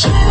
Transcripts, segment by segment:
Show.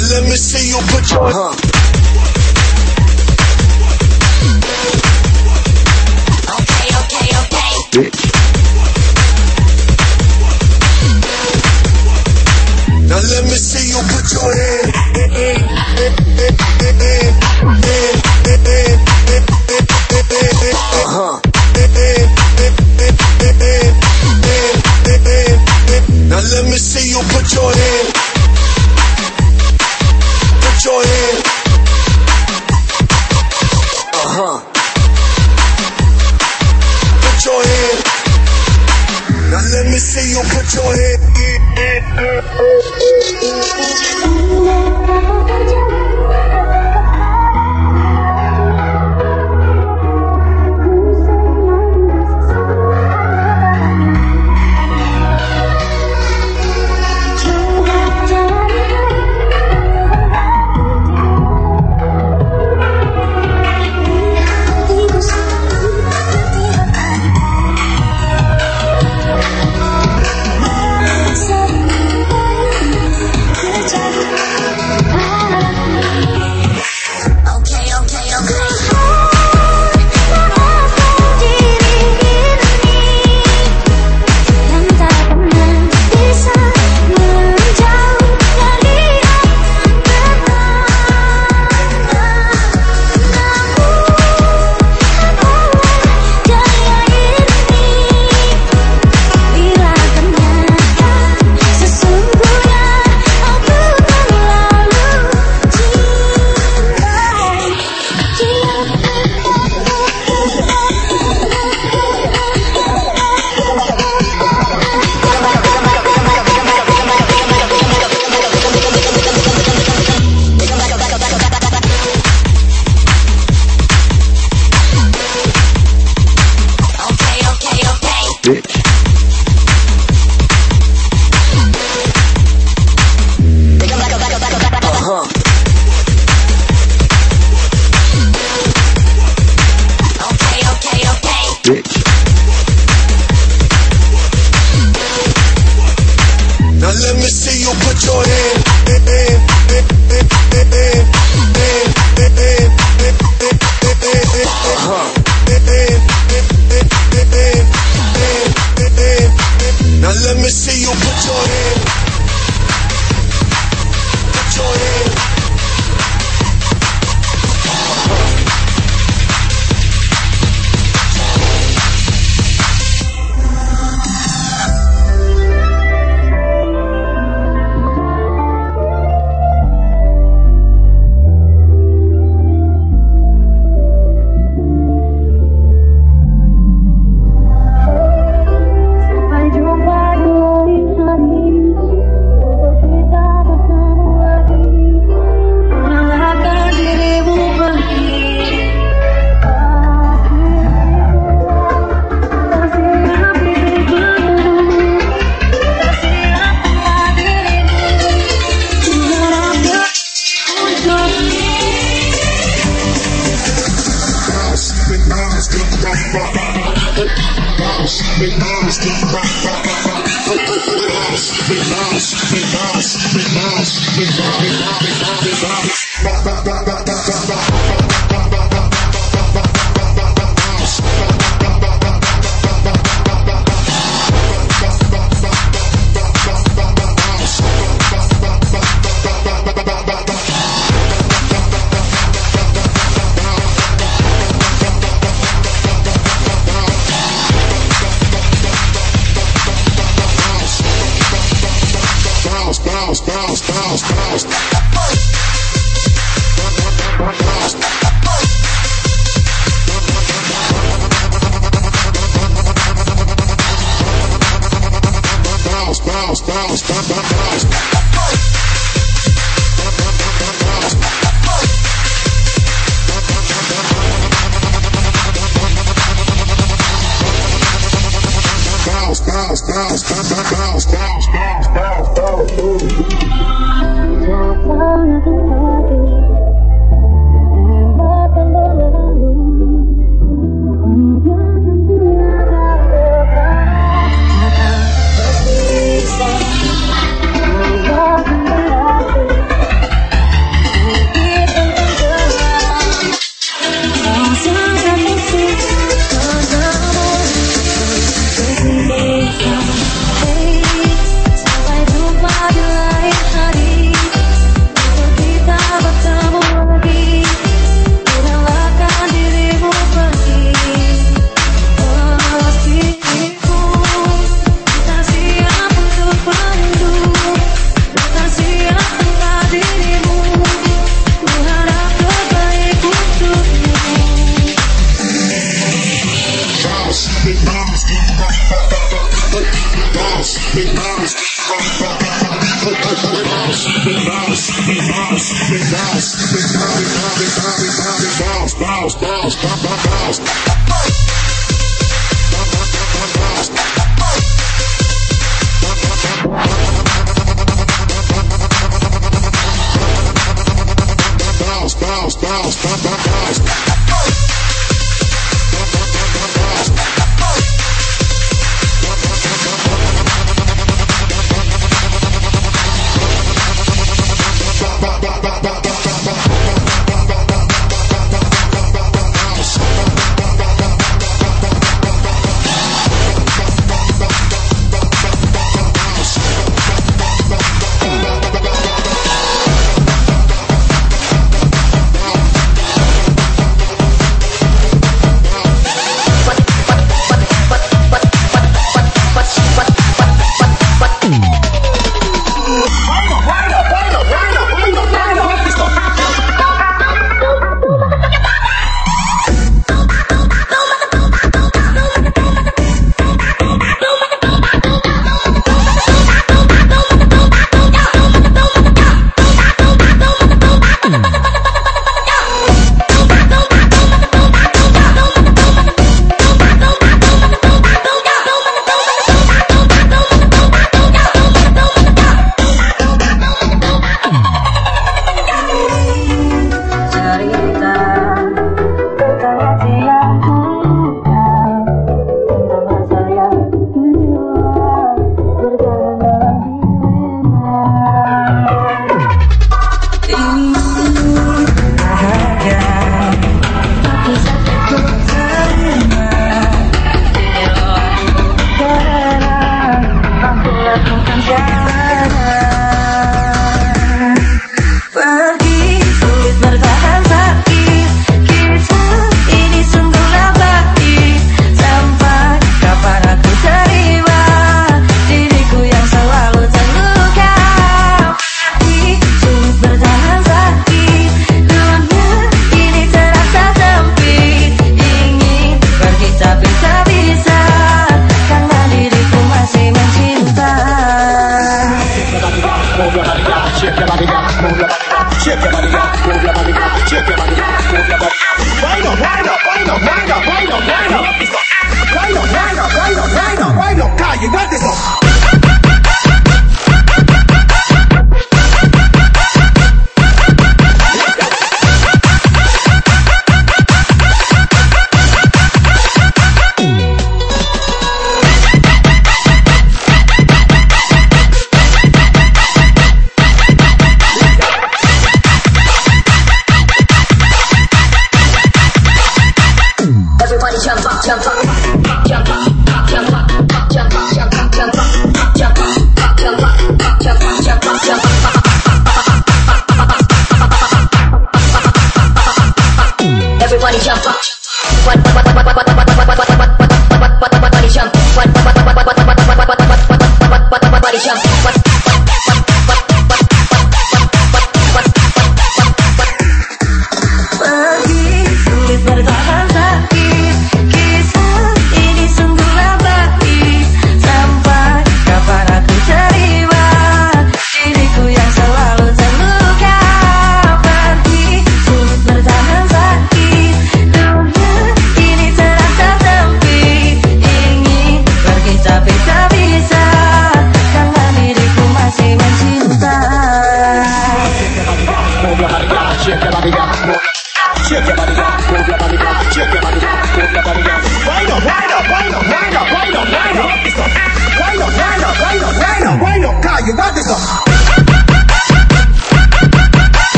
Now let me see you put your huh. Okay, okay, okay. Bitch. Now let me see you put your hands Just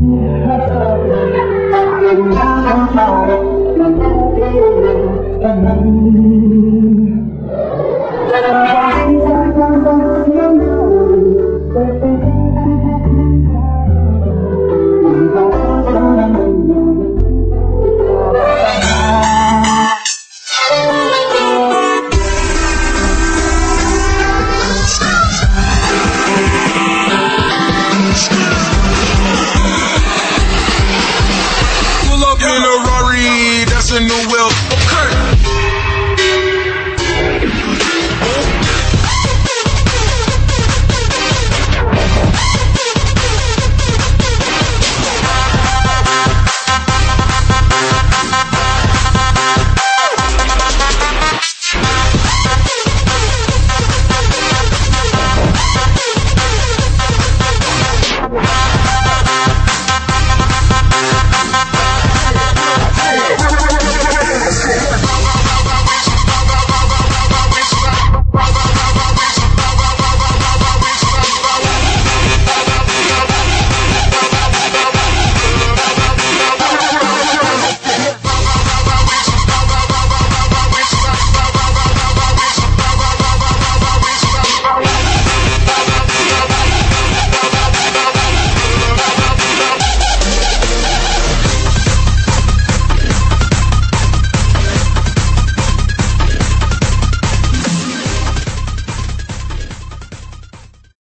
Thank you.